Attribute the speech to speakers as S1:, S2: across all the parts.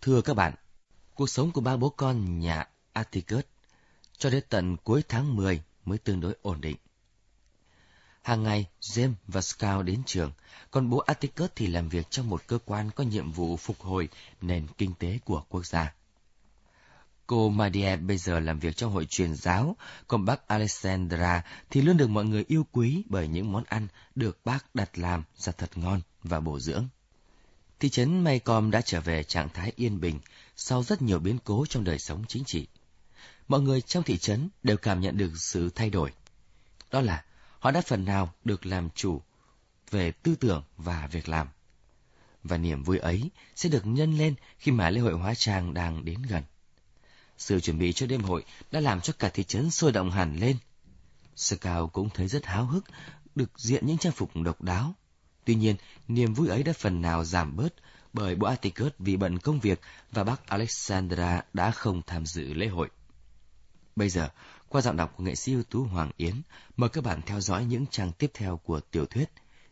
S1: Thưa các bạn, cuộc sống của ba bố con nhà Atticus cho đến tận cuối tháng 10 mới tương đối ổn định. Hàng ngày, James và Scout đến trường, còn bố Atticus thì làm việc trong một cơ quan có nhiệm vụ phục hồi nền kinh tế của quốc gia. Cô Maria bây giờ làm việc trong hội truyền giáo, còn bác Alexandra thì luôn được mọi người yêu quý bởi những món ăn được bác đặt làm ra thật ngon và bổ dưỡng. Thị trấn Maycom đã trở về trạng thái yên bình sau rất nhiều biến cố trong đời sống chính trị. Mọi người trong thị trấn đều cảm nhận được sự thay đổi. Đó là họ đã phần nào được làm chủ về tư tưởng và việc làm. Và niềm vui ấy sẽ được nhân lên khi mà lễ hội hóa trang đang đến gần. Sự chuẩn bị cho đêm hội đã làm cho cả thị trấn sôi động hẳn lên. Scout cũng thấy rất háo hức được diện những trang phục độc đáo. Tuy nhiên, niềm vui ấy đã phần nào giảm bớt bởi bố Atticus vì bận công việc và bác Alexandra đã không tham dự lễ hội. Bây giờ, qua giọng đọc của nghệ sĩ ưu tú Hoàng Yến, mời các bạn theo dõi những trang tiếp theo của tiểu thuyết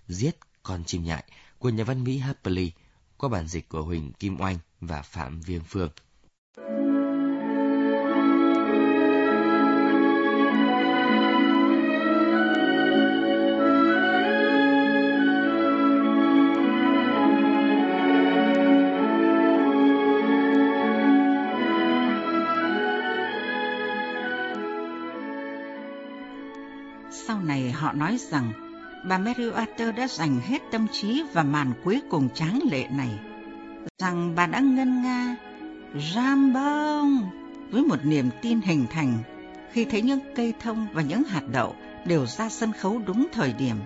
S1: Giết con chim nhại của nhà văn Mỹ Harper qua bản dịch của Huỳnh Kim Oanh và Phạm Viêm Phương.
S2: Họ nói rằng bà Mary Water đã dành hết tâm trí và màn cuối cùng tráng lệ này, rằng bà đã ngân nga Rambong với một niềm tin hình thành khi thấy những cây thông và những hạt đậu đều ra sân khấu đúng thời điểm.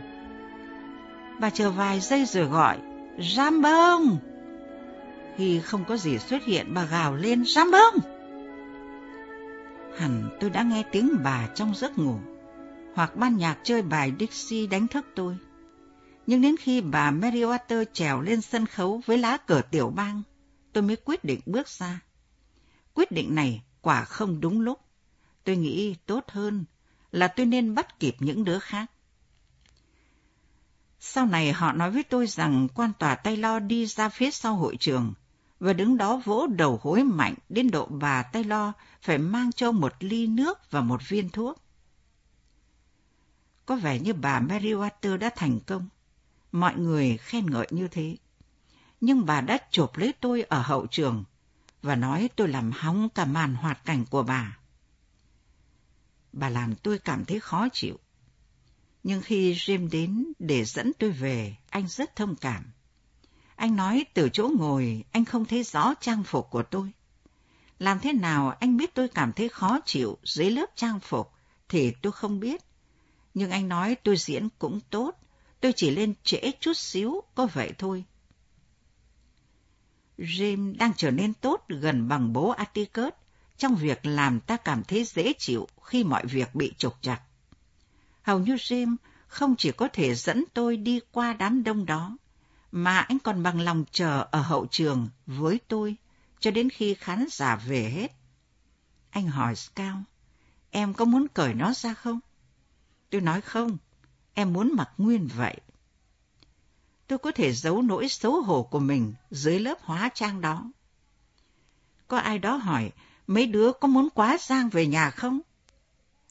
S2: Bà chờ vài giây rồi gọi Rambong. Khi không có gì xuất hiện, bà gào lên Rambong. Hẳn tôi đã nghe tiếng bà trong giấc ngủ hoặc ban nhạc chơi bài Dixie đánh thức tôi. Nhưng đến khi bà Meriwether trèo lên sân khấu với lá cờ tiểu bang, tôi mới quyết định bước ra. Quyết định này quả không đúng lúc. Tôi nghĩ tốt hơn là tôi nên bắt kịp những đứa khác. Sau này họ nói với tôi rằng quan tòa Taylor đi ra phía sau hội trường và đứng đó vỗ đầu hối mạnh đến độ bà Taylor phải mang cho một ly nước và một viên thuốc. Có vẻ như bà Mary Water đã thành công. Mọi người khen ngợi như thế. Nhưng bà đã chộp lấy tôi ở hậu trường và nói tôi làm hóng cả màn hoạt cảnh của bà. Bà làm tôi cảm thấy khó chịu. Nhưng khi Jim đến để dẫn tôi về, anh rất thông cảm. Anh nói từ chỗ ngồi anh không thấy rõ trang phục của tôi. Làm thế nào anh biết tôi cảm thấy khó chịu dưới lớp trang phục thì tôi không biết nhưng anh nói tôi diễn cũng tốt, tôi chỉ lên trễ chút xíu, có vậy thôi. Jim đang trở nên tốt gần bằng bố Atticus trong việc làm ta cảm thấy dễ chịu khi mọi việc bị trục trặc. Hầu như Jim không chỉ có thể dẫn tôi đi qua đám đông đó, mà anh còn bằng lòng chờ ở hậu trường với tôi cho đến khi khán giả về hết. Anh hỏi Scout, em có muốn cởi nó ra không? Tôi nói không, em muốn mặc nguyên vậy. Tôi có thể giấu nỗi xấu hổ của mình dưới lớp hóa trang đó. Có ai đó hỏi, mấy đứa có muốn quá giang về nhà không?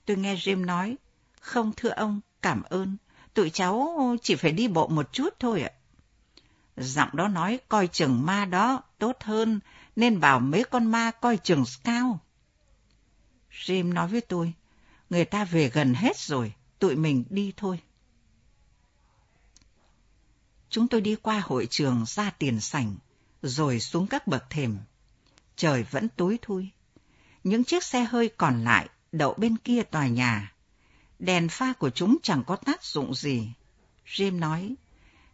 S2: Tôi nghe Jim nói, không thưa ông, cảm ơn, tụi cháu chỉ phải đi bộ một chút thôi ạ. Giọng đó nói coi chừng ma đó tốt hơn, nên bảo mấy con ma coi chừng cao Jim nói với tôi, người ta về gần hết rồi, tụi mình đi thôi. Chúng tôi đi qua hội trường ra tiền sảnh, rồi xuống các bậc thềm. Trời vẫn tối thui. Những chiếc xe hơi còn lại đậu bên kia tòa nhà. Đèn pha của chúng chẳng có tác dụng gì. Jim nói,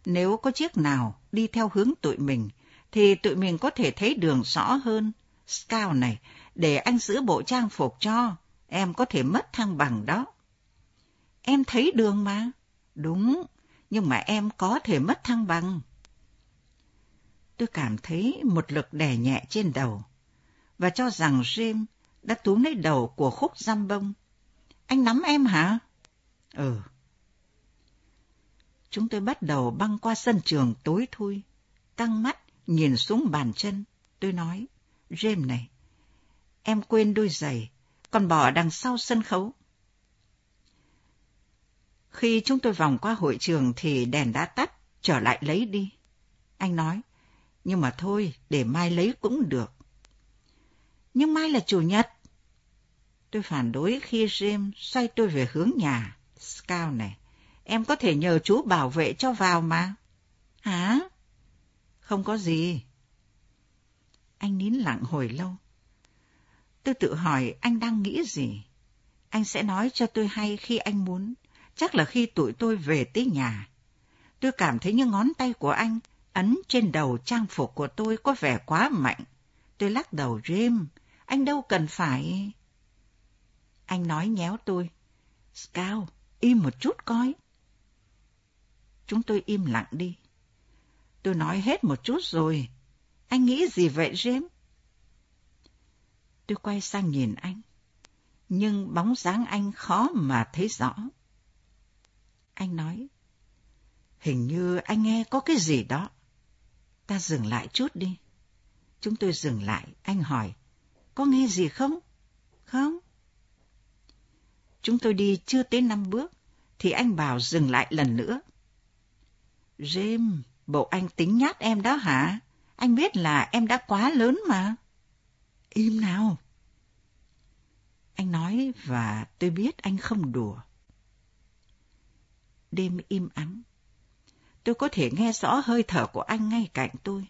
S2: nếu có chiếc nào đi theo hướng tụi mình, thì tụi mình có thể thấy đường rõ hơn. Scout này, để anh giữ bộ trang phục cho, em có thể mất thăng bằng đó. Em thấy đường mà. Đúng, nhưng mà em có thể mất thăng bằng. Tôi cảm thấy một lực đè nhẹ trên đầu và cho rằng James đã túm lấy đầu của khúc giam bông. Anh nắm em hả? Ừ. Chúng tôi bắt đầu băng qua sân trường tối thui, căng mắt nhìn xuống bàn chân. Tôi nói, James này, em quên đôi giày, còn bỏ đằng sau sân khấu. Khi chúng tôi vòng qua hội trường thì đèn đã tắt, trở lại lấy đi. Anh nói, nhưng mà thôi, để mai lấy cũng được. Nhưng mai là chủ nhật. Tôi phản đối khi James xoay tôi về hướng nhà. Scout này, em có thể nhờ chú bảo vệ cho vào mà. Hả? Không có gì. Anh nín lặng hồi lâu. Tôi tự hỏi anh đang nghĩ gì. Anh sẽ nói cho tôi hay khi anh muốn, chắc là khi tụi tôi về tới nhà. Tôi cảm thấy như ngón tay của anh ấn trên đầu trang phục của tôi có vẻ quá mạnh. Tôi lắc đầu rêm, anh đâu cần phải... Anh nói nhéo tôi. Scout, im một chút coi. Chúng tôi im lặng đi. Tôi nói hết một chút rồi. Anh nghĩ gì vậy James? Tôi quay sang nhìn anh. Nhưng bóng dáng anh khó mà thấy rõ. Anh nói. Hình như anh nghe có cái gì đó. Ta dừng lại chút đi. Chúng tôi dừng lại, anh hỏi. Có nghe gì không? Không. Chúng tôi đi chưa tới năm bước, thì anh bảo dừng lại lần nữa. James, bộ anh tính nhát em đó hả? Anh biết là em đã quá lớn mà. Im nào. Anh nói và tôi biết anh không đùa. Đêm im ắng. Tôi có thể nghe rõ hơi thở của anh ngay cạnh tôi.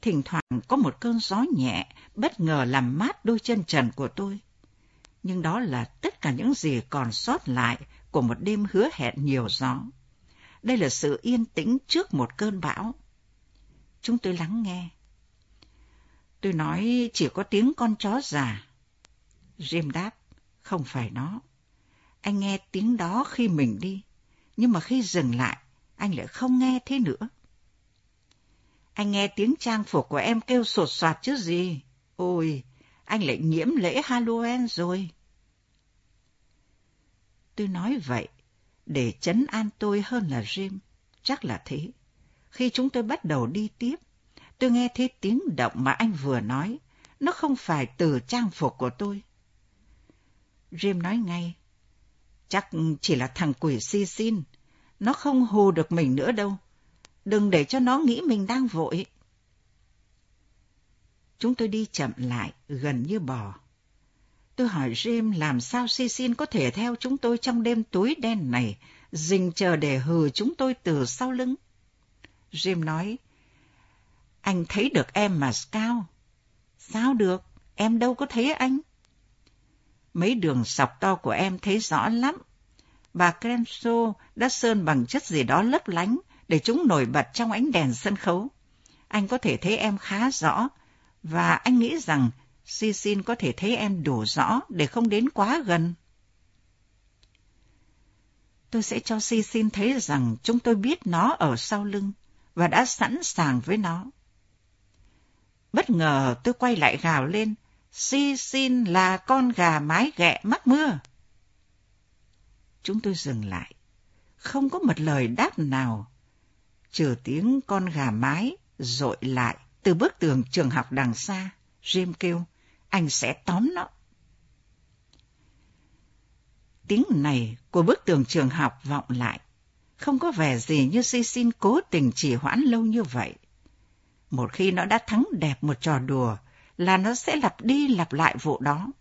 S2: Thỉnh thoảng có một cơn gió nhẹ bất ngờ làm mát đôi chân trần của tôi. Nhưng đó là tất cả những gì còn sót lại của một đêm hứa hẹn nhiều gió. Đây là sự yên tĩnh trước một cơn bão. Chúng tôi lắng nghe. Tôi nói chỉ có tiếng con chó già. Jim đáp, không phải nó. Anh nghe tiếng đó khi mình đi, nhưng mà khi dừng lại, anh lại không nghe thế nữa. Anh nghe tiếng trang phục của em kêu sột soạt chứ gì. Ôi, anh lại nhiễm lễ Halloween rồi. Tôi nói vậy, để chấn an tôi hơn là Jim. Chắc là thế. Khi chúng tôi bắt đầu đi tiếp, tôi nghe thấy tiếng động mà anh vừa nói. Nó không phải từ trang phục của tôi. Jim nói ngay. Chắc chỉ là thằng quỷ si xin. Nó không hù được mình nữa đâu. Đừng để cho nó nghĩ mình đang vội. Chúng tôi đi chậm lại, gần như bò. Tôi hỏi Jim làm sao si xin có thể theo chúng tôi trong đêm tối đen này, dình chờ để hừ chúng tôi từ sau lưng. Jim nói, anh thấy được em mà Scout. Sao được, em đâu có thấy anh. Mấy đường sọc to của em thấy rõ lắm. Bà Crenso đã sơn bằng chất gì đó lấp lánh để chúng nổi bật trong ánh đèn sân khấu. Anh có thể thấy em khá rõ, và anh nghĩ rằng Sisin có thể thấy em đủ rõ để không đến quá gần. Tôi sẽ cho Sisin thấy rằng chúng tôi biết nó ở sau lưng và đã sẵn sàng với nó. Bất ngờ tôi quay lại gào lên, Si xin là con gà mái ghẹ mắc mưa. Chúng tôi dừng lại, không có một lời đáp nào, trừ tiếng con gà mái dội lại từ bức tường trường học đằng xa. Jim kêu, anh sẽ tóm nó. Tiếng này của bức tường trường học vọng lại, không có vẻ gì như si xin cố tình trì hoãn lâu như vậy. Một khi nó đã thắng đẹp một trò đùa, là nó sẽ lặp đi lặp lại vụ đó.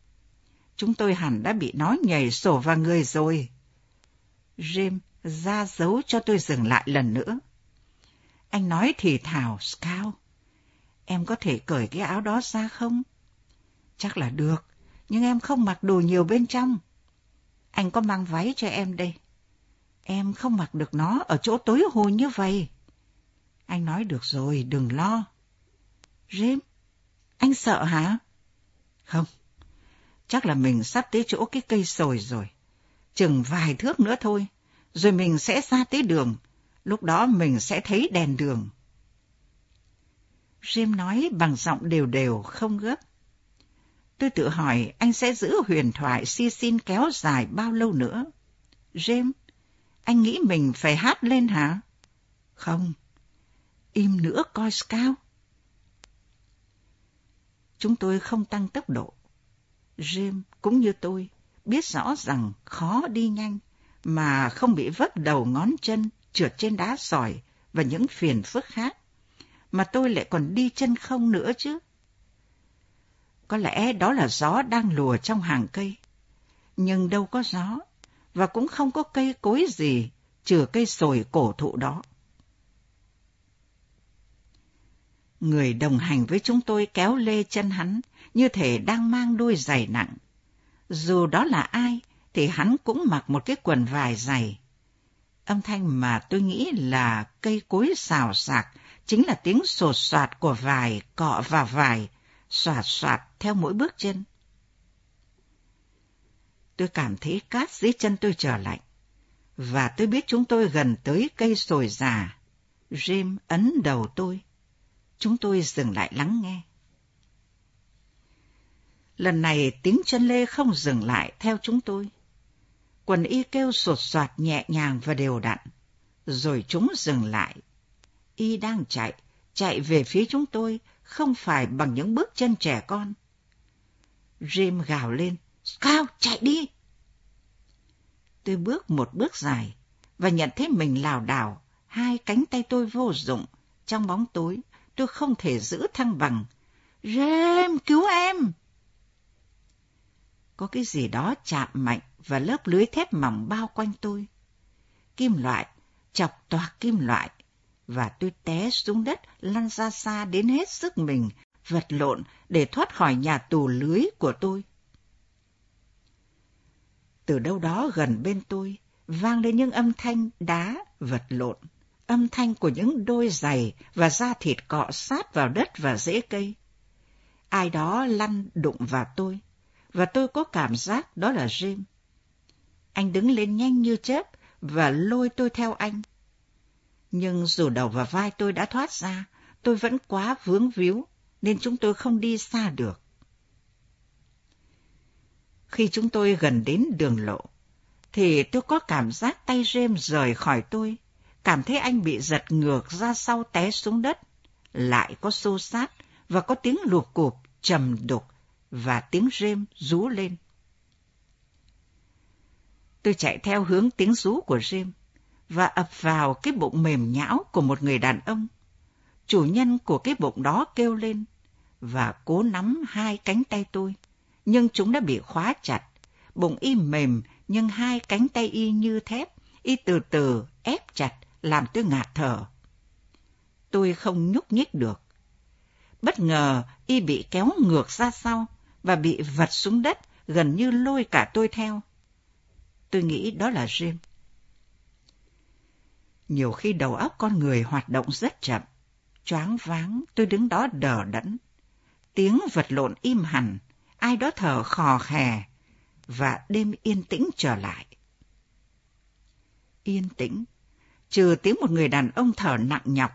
S2: Chúng tôi hẳn đã bị nó nhảy sổ vào người rồi. Jim ra dấu cho tôi dừng lại lần nữa. Anh nói thì thảo, Scout. Em có thể cởi cái áo đó ra không? Chắc là được, nhưng em không mặc đồ nhiều bên trong. Anh có mang váy cho em đây. Em không mặc được nó ở chỗ tối hù như vậy. Anh nói được rồi, đừng lo. Jim, anh sợ hả? Không, chắc là mình sắp tới chỗ cái cây sồi rồi. Chừng vài thước nữa thôi, rồi mình sẽ ra tới đường. Lúc đó mình sẽ thấy đèn đường. Jim nói bằng giọng đều đều, không gấp. Tôi tự hỏi anh sẽ giữ huyền thoại si xin kéo dài bao lâu nữa. James, anh nghĩ mình phải hát lên hả? Không. Im nữa coi Scout. Chúng tôi không tăng tốc độ. Jim cũng như tôi biết rõ rằng khó đi nhanh mà không bị vấp đầu ngón chân trượt trên đá sỏi và những phiền phức khác. Mà tôi lại còn đi chân không nữa chứ. Có lẽ đó là gió đang lùa trong hàng cây. Nhưng đâu có gió, và cũng không có cây cối gì trừ cây sồi cổ thụ đó. Người đồng hành với chúng tôi kéo lê chân hắn, như thể đang mang đôi giày nặng. Dù đó là ai, thì hắn cũng mặc một cái quần vải dày. Âm thanh mà tôi nghĩ là cây cối xào xạc, chính là tiếng sột soạt của vải cọ vào vải, soạt soạt theo mỗi bước chân. Tôi cảm thấy cát dưới chân tôi trở lạnh, và tôi biết chúng tôi gần tới cây sồi già. Jim ấn đầu tôi. Chúng tôi dừng lại lắng nghe. Lần này tiếng chân lê không dừng lại theo chúng tôi. Quần y kêu sột soạt nhẹ nhàng và đều đặn. Rồi chúng dừng lại. Y đang chạy, chạy về phía chúng tôi, không phải bằng những bước chân trẻ con. Jim gào lên, Scout, chạy đi! Tôi bước một bước dài và nhận thấy mình lảo đảo, hai cánh tay tôi vô dụng. Trong bóng tối, tôi không thể giữ thăng bằng. Rem, cứu em! Có cái gì đó chạm mạnh và lớp lưới thép mỏng bao quanh tôi. Kim loại, chọc toạc kim loại, và tôi té xuống đất lăn ra xa đến hết sức mình, vật lộn để thoát khỏi nhà tù lưới của tôi. Từ đâu đó gần bên tôi, vang lên những âm thanh đá vật lộn, âm thanh của những đôi giày và da thịt cọ sát vào đất và rễ cây. Ai đó lăn đụng vào tôi, và tôi có cảm giác đó là Jim. Anh đứng lên nhanh như chớp và lôi tôi theo anh. Nhưng dù đầu và vai tôi đã thoát ra, tôi vẫn quá vướng víu, nên chúng tôi không đi xa được. Khi chúng tôi gần đến đường lộ, thì tôi có cảm giác tay James rời khỏi tôi, cảm thấy anh bị giật ngược ra sau té xuống đất, lại có xô sát và có tiếng lụp cụp trầm đục và tiếng rêm rú lên. Tôi chạy theo hướng tiếng rú của rêm và ập vào cái bụng mềm nhão của một người đàn ông. Chủ nhân của cái bụng đó kêu lên và cố nắm hai cánh tay tôi, nhưng chúng đã bị khóa chặt. Bụng y mềm nhưng hai cánh tay y như thép, y từ từ ép chặt làm tôi ngạt thở. Tôi không nhúc nhích được. Bất ngờ y bị kéo ngược ra sau và bị vật xuống đất gần như lôi cả tôi theo. Tôi nghĩ đó là Jim. Nhiều khi đầu óc con người hoạt động rất chậm. Choáng váng, tôi đứng đó đờ đẫn. Tiếng vật lộn im hẳn, ai đó thở khò khè, và đêm yên tĩnh trở lại. Yên tĩnh, trừ tiếng một người đàn ông thở nặng nhọc,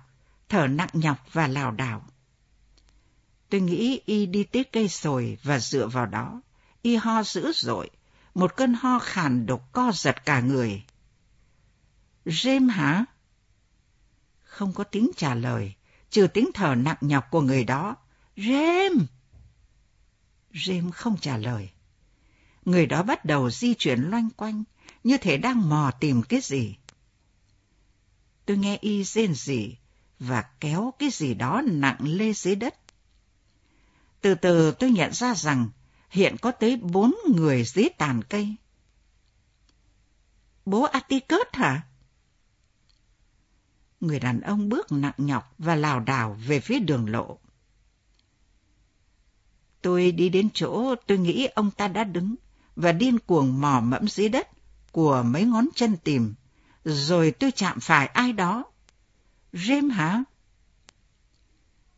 S2: thở nặng nhọc và lảo đảo. Tôi nghĩ y đi tới cây sồi và dựa vào đó. Y ho dữ dội, một cơn ho khàn độc co giật cả người. James hả? Không có tiếng trả lời, trừ tiếng thở nặng nhọc của người đó. James! James không trả lời. Người đó bắt đầu di chuyển loanh quanh, như thể đang mò tìm cái gì. Tôi nghe y rên rỉ và kéo cái gì đó nặng lê dưới đất. Từ từ tôi nhận ra rằng hiện có tới bốn người dưới tàn cây. Bố Atticus hả? Người đàn ông bước nặng nhọc và lảo đảo về phía đường lộ. Tôi đi đến chỗ tôi nghĩ ông ta đã đứng và điên cuồng mò mẫm dưới đất của mấy ngón chân tìm, rồi tôi chạm phải ai đó. Rêm hả?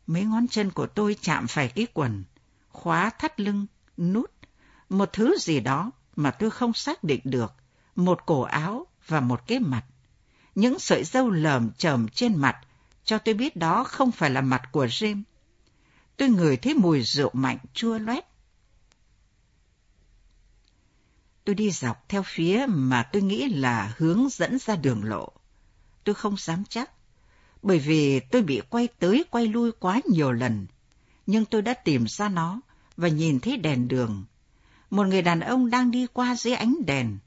S2: Mấy ngón chân của tôi chạm phải cái quần, khóa thắt lưng, nút, một thứ gì đó mà tôi không xác định được, một cổ áo và một cái mặt. Những sợi dâu lờm chởm trên mặt cho tôi biết đó không phải là mặt của James. Tôi ngửi thấy mùi rượu mạnh chua loét. Tôi đi dọc theo phía mà tôi nghĩ là hướng dẫn ra đường lộ. Tôi không dám chắc, bởi vì tôi bị quay tới quay lui quá nhiều lần, nhưng tôi đã tìm ra nó và nhìn thấy đèn đường. Một người đàn ông đang đi qua dưới ánh đèn.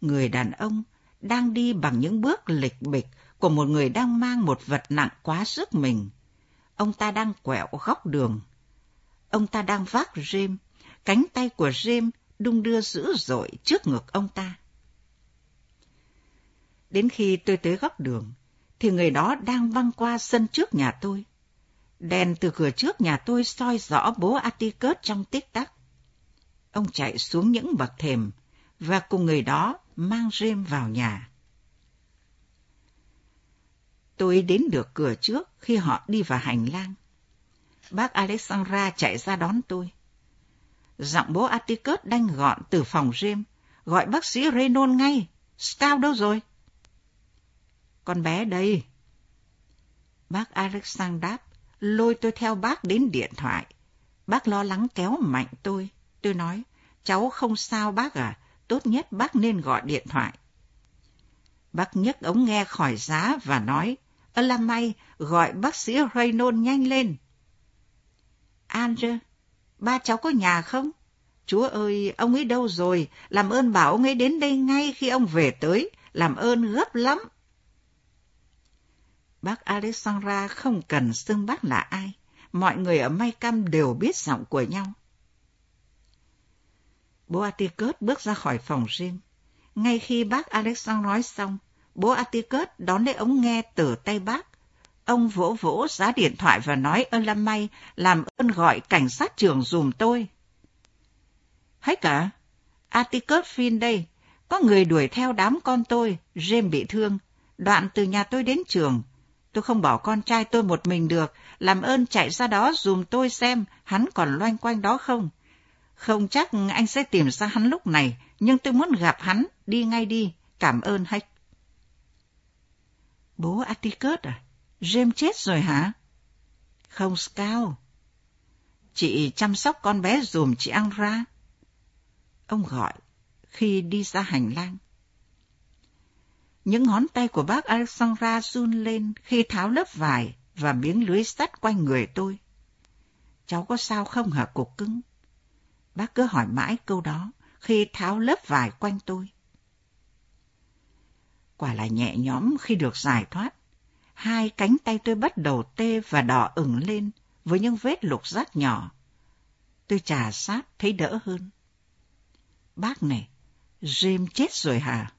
S2: Người đàn ông đang đi bằng những bước lịch bịch của một người đang mang một vật nặng quá sức mình. Ông ta đang quẹo góc đường. Ông ta đang vác rêm, cánh tay của rêm đung đưa dữ dội trước ngực ông ta. Đến khi tôi tới góc đường, thì người đó đang băng qua sân trước nhà tôi. Đèn từ cửa trước nhà tôi soi rõ bố Atticus trong tích tắc. Ông chạy xuống những bậc thềm và cùng người đó mang rêm vào nhà. Tôi đến được cửa trước khi họ đi vào hành lang. Bác Alexandra chạy ra đón tôi. Giọng bố Atticus đanh gọn từ phòng riêng gọi bác sĩ Renon ngay. Scout đâu rồi? Con bé đây. Bác Alexander đáp, lôi tôi theo bác đến điện thoại. Bác lo lắng kéo mạnh tôi. Tôi nói, cháu không sao bác à, tốt nhất bác nên gọi điện thoại. Bác nhấc ống nghe khỏi giá và nói, ơ là may, gọi bác sĩ Raynon nhanh lên. Andrew, ba cháu có nhà không? Chúa ơi, ông ấy đâu rồi? Làm ơn bảo ông ấy đến đây ngay khi ông về tới. Làm ơn gấp lắm. Bác Alexandra không cần xưng bác là ai. Mọi người ở May Cam đều biết giọng của nhau. Bố Atticus bước ra khỏi phòng riêng. Ngay khi bác Alexandra nói xong, bố Atticus đón lấy ống nghe từ tay bác. Ông vỗ vỗ giá điện thoại và nói ơn Lâm may, làm ơn gọi cảnh sát trưởng dùm tôi. Hết cả, Atticus Finn đây, có người đuổi theo đám con tôi, James bị thương, đoạn từ nhà tôi đến trường. Tôi không bỏ con trai tôi một mình được, làm ơn chạy ra đó dùm tôi xem hắn còn loanh quanh đó không. Không chắc anh sẽ tìm ra hắn lúc này, nhưng tôi muốn gặp hắn, đi ngay đi, cảm ơn Hách. Bố Atticus à? James chết rồi hả? Không, Scout. Chị chăm sóc con bé dùm chị ăn ra. Ông gọi khi đi ra hành lang. Những ngón tay của bác Alexandra run lên khi tháo lớp vải và miếng lưới sắt quanh người tôi. Cháu có sao không hả cục cưng? Bác cứ hỏi mãi câu đó khi tháo lớp vải quanh tôi. Quả là nhẹ nhõm khi được giải thoát. Hai cánh tay tôi bắt đầu tê và đỏ ửng lên với những vết lục rát nhỏ. Tôi trà sát thấy đỡ hơn. Bác này, Jim chết rồi hả?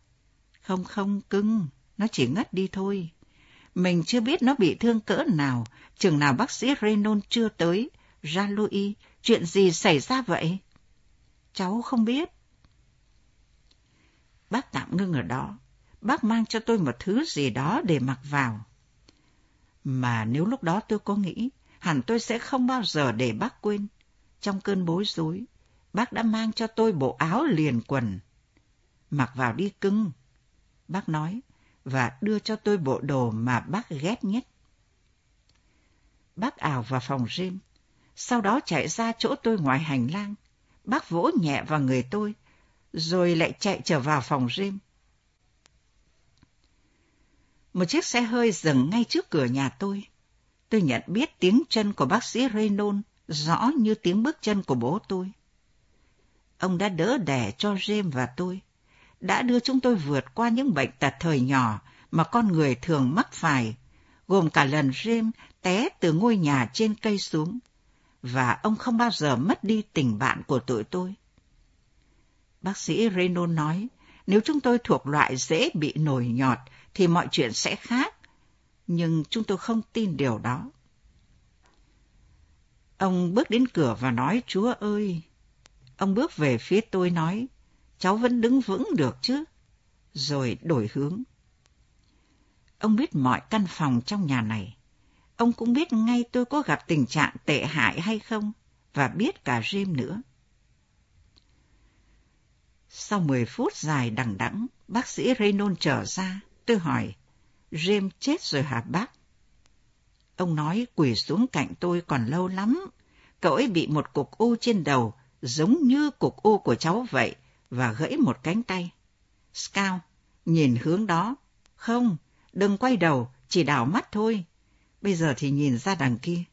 S2: Không không cưng, nó chỉ ngất đi thôi. Mình chưa biết nó bị thương cỡ nào, chừng nào bác sĩ Renon chưa tới. Jean-Louis, chuyện gì xảy ra vậy? Cháu không biết. Bác tạm ngưng ở đó. Bác mang cho tôi một thứ gì đó để mặc vào. Mà nếu lúc đó tôi có nghĩ, hẳn tôi sẽ không bao giờ để bác quên. Trong cơn bối rối, bác đã mang cho tôi bộ áo liền quần. Mặc vào đi cưng, bác nói, và đưa cho tôi bộ đồ mà bác ghét nhất. Bác ảo vào phòng gym, sau đó chạy ra chỗ tôi ngoài hành lang. Bác vỗ nhẹ vào người tôi, rồi lại chạy trở vào phòng gym. Một chiếc xe hơi dừng ngay trước cửa nhà tôi. Tôi nhận biết tiếng chân của bác sĩ Reynolds rõ như tiếng bước chân của bố tôi. Ông đã đỡ đẻ cho James và tôi, đã đưa chúng tôi vượt qua những bệnh tật thời nhỏ mà con người thường mắc phải, gồm cả lần James té từ ngôi nhà trên cây xuống, và ông không bao giờ mất đi tình bạn của tụi tôi. Bác sĩ Reynolds nói, nếu chúng tôi thuộc loại dễ bị nổi nhọt thì mọi chuyện sẽ khác, nhưng chúng tôi không tin điều đó. Ông bước đến cửa và nói, Chúa ơi! Ông bước về phía tôi nói, cháu vẫn đứng vững được chứ? Rồi đổi hướng. Ông biết mọi căn phòng trong nhà này. Ông cũng biết ngay tôi có gặp tình trạng tệ hại hay không, và biết cả Jim nữa. Sau 10 phút dài đằng đẵng, bác sĩ Reynolds trở ra. Tôi hỏi, James chết rồi hả bác? Ông nói quỳ xuống cạnh tôi còn lâu lắm. Cậu ấy bị một cục u trên đầu, giống như cục u của cháu vậy, và gãy một cánh tay. Scout, nhìn hướng đó. Không, đừng quay đầu, chỉ đảo mắt thôi. Bây giờ thì nhìn ra đằng kia.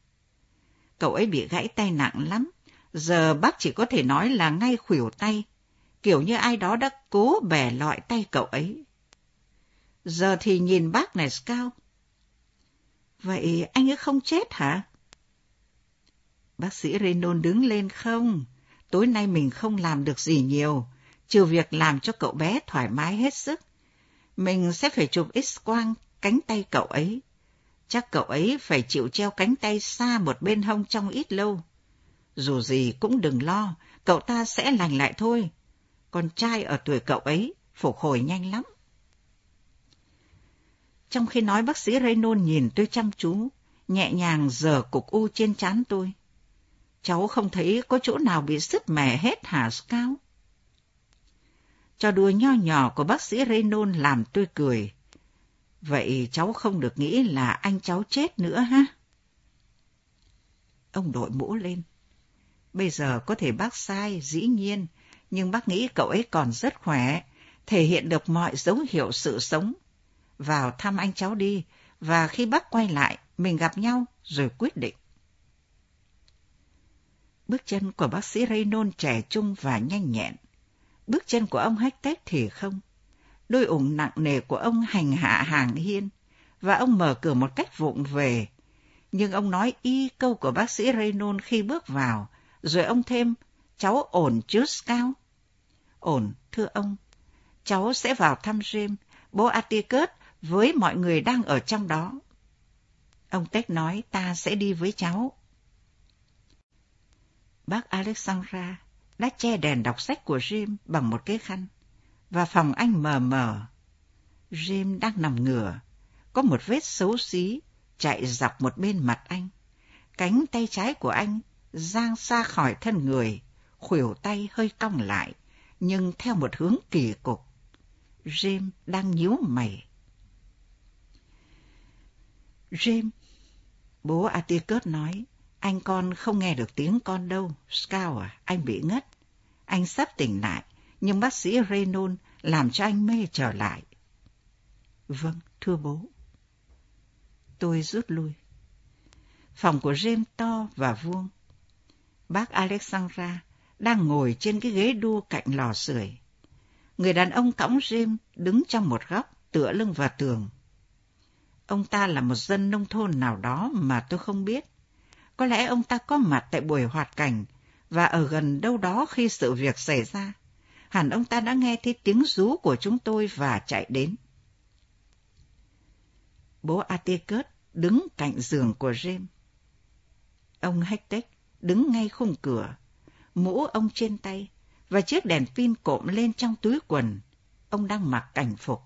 S2: Cậu ấy bị gãy tay nặng lắm. Giờ bác chỉ có thể nói là ngay khuỷu tay, kiểu như ai đó đã cố bẻ lọi tay cậu ấy. Giờ thì nhìn bác này cao Vậy anh ấy không chết hả? Bác sĩ Renon đứng lên không? Tối nay mình không làm được gì nhiều, trừ việc làm cho cậu bé thoải mái hết sức. Mình sẽ phải chụp x-quang cánh tay cậu ấy. Chắc cậu ấy phải chịu treo cánh tay xa một bên hông trong ít lâu. Dù gì cũng đừng lo, cậu ta sẽ lành lại thôi. Con trai ở tuổi cậu ấy phục hồi nhanh lắm. Trong khi nói bác sĩ Raynon nhìn tôi chăm chú, nhẹ nhàng dở cục u trên trán tôi. Cháu không thấy có chỗ nào bị sứt mẻ hết hả Scout? Cho đùa nho nhỏ của bác sĩ Raynon làm tôi cười. Vậy cháu không được nghĩ là anh cháu chết nữa ha? Ông đội mũ lên. Bây giờ có thể bác sai, dĩ nhiên, nhưng bác nghĩ cậu ấy còn rất khỏe, thể hiện được mọi dấu hiệu sự sống. Vào thăm anh cháu đi, và khi bác quay lại, mình gặp nhau rồi quyết định. Bước chân của bác sĩ Raynon trẻ trung và nhanh nhẹn. Bước chân của ông Hector thì không. Đôi ủng nặng nề của ông hành hạ hàng hiên, và ông mở cửa một cách vụng về. Nhưng ông nói y câu của bác sĩ Raynon khi bước vào, rồi ông thêm, cháu ổn chứ cao Ổn, thưa ông. Cháu sẽ vào thăm James, bố Atticus với mọi người đang ở trong đó. Ông Tết nói ta sẽ đi với cháu. Bác Alexandra đã che đèn đọc sách của Jim bằng một cái khăn, và phòng anh mờ mờ. Jim đang nằm ngửa, có một vết xấu xí chạy dọc một bên mặt anh. Cánh tay trái của anh giang xa khỏi thân người, khuỷu tay hơi cong lại, nhưng theo một hướng kỳ cục. Jim đang nhíu mày. Jim, bố Atikert nói, anh con không nghe được tiếng con đâu. Scout à, anh bị ngất. Anh sắp tỉnh lại, nhưng bác sĩ Renon làm cho anh mê trở lại. Vâng, thưa bố. Tôi rút lui. Phòng của James to và vuông. Bác Alexandra đang ngồi trên cái ghế đu cạnh lò sưởi. Người đàn ông cõng James đứng trong một góc, tựa lưng vào tường. Ông ta là một dân nông thôn nào đó mà tôi không biết. Có lẽ ông ta có mặt tại buổi hoạt cảnh và ở gần đâu đó khi sự việc xảy ra. Hẳn ông ta đã nghe thấy tiếng rú của chúng tôi và chạy đến. Bố Atticus đứng cạnh giường của James. Ông Hectech đứng ngay khung cửa, mũ ông trên tay và chiếc đèn pin cộm lên trong túi quần. Ông đang mặc cảnh phục.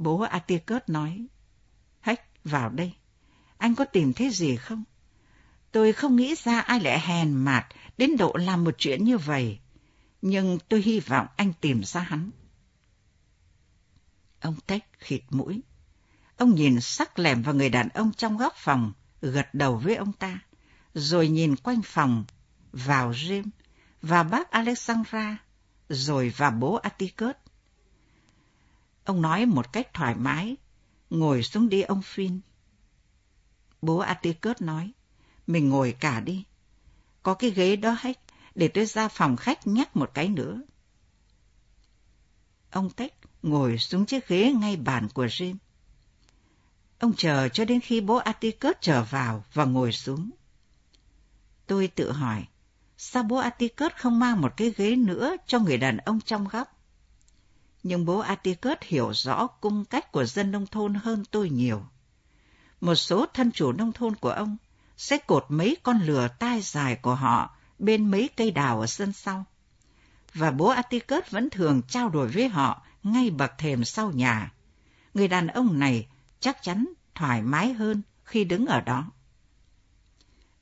S2: Bố Atikert nói, Hách, vào đây. Anh có tìm thấy gì không? Tôi không nghĩ ra ai lại hèn mạt đến độ làm một chuyện như vậy. Nhưng tôi hy vọng anh tìm ra hắn. Ông Tech khịt mũi. Ông nhìn sắc lẻm vào người đàn ông trong góc phòng, gật đầu với ông ta, rồi nhìn quanh phòng, vào Jim, và bác Alexandra, rồi vào bố Atticus. Ông nói một cách thoải mái, ngồi xuống đi ông Phin. Bố Atticus nói, mình ngồi cả đi. Có cái ghế đó hết, để tôi ra phòng khách nhắc một cái nữa. Ông Tech ngồi xuống chiếc ghế ngay bàn của Jim. Ông chờ cho đến khi bố Atticus trở vào và ngồi xuống. Tôi tự hỏi, sao bố Atticus không mang một cái ghế nữa cho người đàn ông trong góc? Nhưng bố Atticus hiểu rõ cung cách của dân nông thôn hơn tôi nhiều. Một số thân chủ nông thôn của ông sẽ cột mấy con lừa tai dài của họ bên mấy cây đào ở sân sau. Và bố Atticus vẫn thường trao đổi với họ ngay bậc thềm sau nhà. Người đàn ông này chắc chắn thoải mái hơn khi đứng ở đó.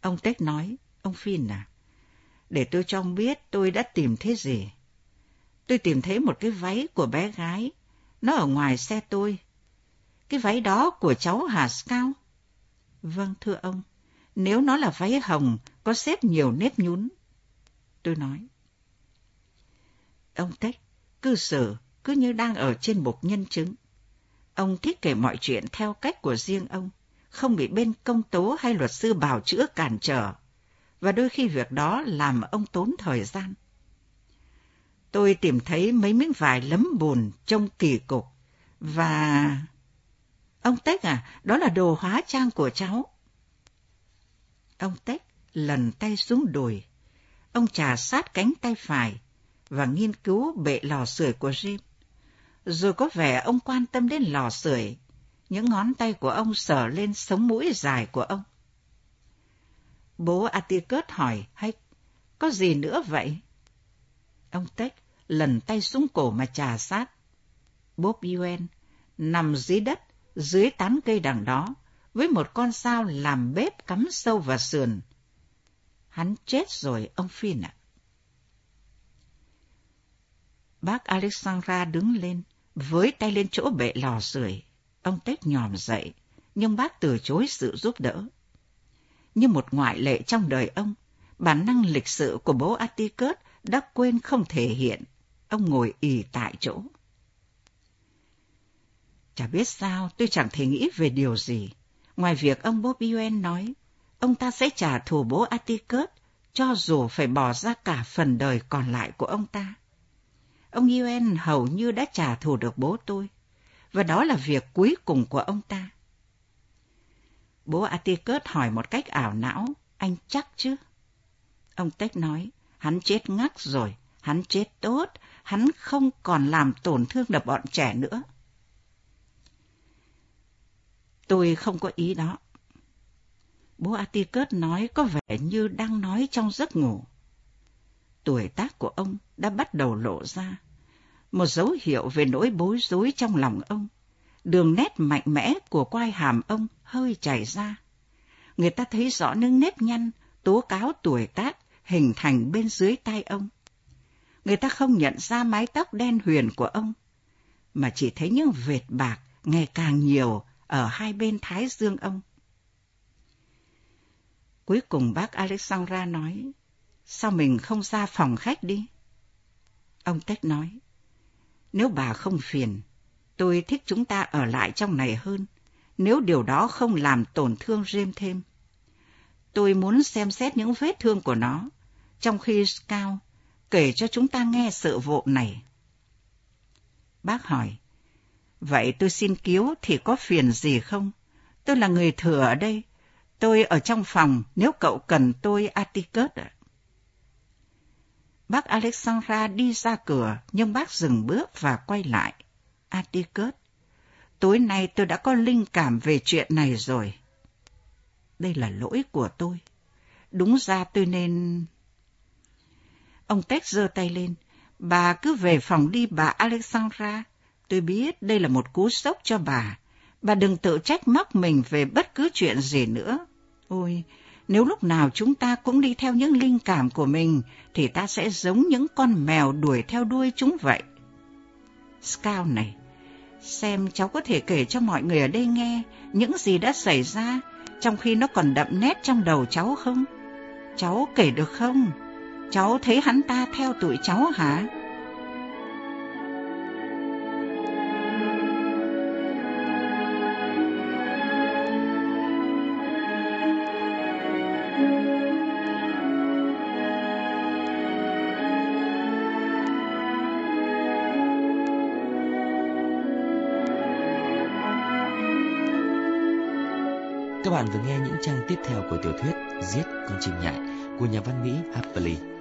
S2: Ông Tết nói, ông Phin à, để tôi cho ông biết tôi đã tìm thấy gì. Tôi tìm thấy một cái váy của bé gái, nó ở ngoài xe tôi. Cái váy đó của cháu Hà Scout? Vâng, thưa ông, nếu nó là váy hồng, có xếp nhiều nếp nhún. Tôi nói. Ông Tết cư xử cứ như đang ở trên bục nhân chứng. Ông thích kể mọi chuyện theo cách của riêng ông, không bị bên công tố hay luật sư bào chữa cản trở, và đôi khi việc đó làm ông tốn thời gian. Tôi tìm thấy mấy miếng vải lấm bùn trông kỳ cục, và... Ông Tech à, đó là đồ hóa trang của cháu. Ông Tech lần tay xuống đùi. Ông trà sát cánh tay phải và nghiên cứu bệ lò sưởi của Jim. Rồi có vẻ ông quan tâm đến lò sưởi. Những ngón tay của ông sờ lên sống mũi dài của ông. Bố Atticus hỏi, hay có gì nữa vậy? Ông Tech lần tay xuống cổ mà trà sát. Bob Yuen nằm dưới đất, dưới tán cây đằng đó, với một con sao làm bếp cắm sâu vào sườn. Hắn chết rồi, ông Phin ạ. Bác Alexandra đứng lên, với tay lên chỗ bệ lò sưởi. Ông Tết nhòm dậy, nhưng bác từ chối sự giúp đỡ. Như một ngoại lệ trong đời ông, bản năng lịch sự của bố Atticus đã quên không thể hiện. Ông ngồi ì tại chỗ. Chả biết sao tôi chẳng thể nghĩ về điều gì. Ngoài việc ông Bob Yuen nói, ông ta sẽ trả thù bố Atticus, cho dù phải bỏ ra cả phần đời còn lại của ông ta. Ông Yuen hầu như đã trả thù được bố tôi, và đó là việc cuối cùng của ông ta. Bố Atticus hỏi một cách ảo não, anh chắc chứ? Ông Tech nói, hắn chết ngắc rồi, hắn chết tốt, hắn không còn làm tổn thương được bọn trẻ nữa. Tôi không có ý đó. Bố Atticus nói có vẻ như đang nói trong giấc ngủ. Tuổi tác của ông đã bắt đầu lộ ra. Một dấu hiệu về nỗi bối rối trong lòng ông. Đường nét mạnh mẽ của quai hàm ông hơi chảy ra. Người ta thấy rõ những nếp nhăn, tố cáo tuổi tác hình thành bên dưới tay ông. Người ta không nhận ra mái tóc đen huyền của ông, mà chỉ thấy những vệt bạc ngày càng nhiều ở hai bên thái dương ông. Cuối cùng bác Alexandra nói, sao mình không ra phòng khách đi? Ông Tết nói, nếu bà không phiền, tôi thích chúng ta ở lại trong này hơn, nếu điều đó không làm tổn thương James thêm. Tôi muốn xem xét những vết thương của nó, trong khi Scout kể cho chúng ta nghe sự vụ này. Bác hỏi, vậy tôi xin cứu thì có phiền gì không? Tôi là người thừa ở đây, tôi ở trong phòng nếu cậu cần tôi Atticus ạ. Bác Alexandra đi ra cửa, nhưng bác dừng bước và quay lại. Atticus, tối nay tôi đã có linh cảm về chuyện này rồi. Đây là lỗi của tôi. Đúng ra tôi nên... Ông Tex giơ tay lên. Bà cứ về phòng đi bà Alexandra. Tôi biết đây là một cú sốc cho bà. Bà đừng tự trách móc mình về bất cứ chuyện gì nữa. Ôi, nếu lúc nào chúng ta cũng đi theo những linh cảm của mình, thì ta sẽ giống những con mèo đuổi theo đuôi chúng vậy. Scout này, xem cháu có thể kể cho mọi người ở đây nghe những gì đã xảy ra, trong khi nó còn đậm nét trong đầu cháu không? Cháu kể được không? Cháu thấy hắn ta theo tụi cháu hả?
S1: Các bạn vừa nghe những trang tiếp theo của tiểu thuyết Giết con chim nhại của nhà văn Mỹ Harper Lee.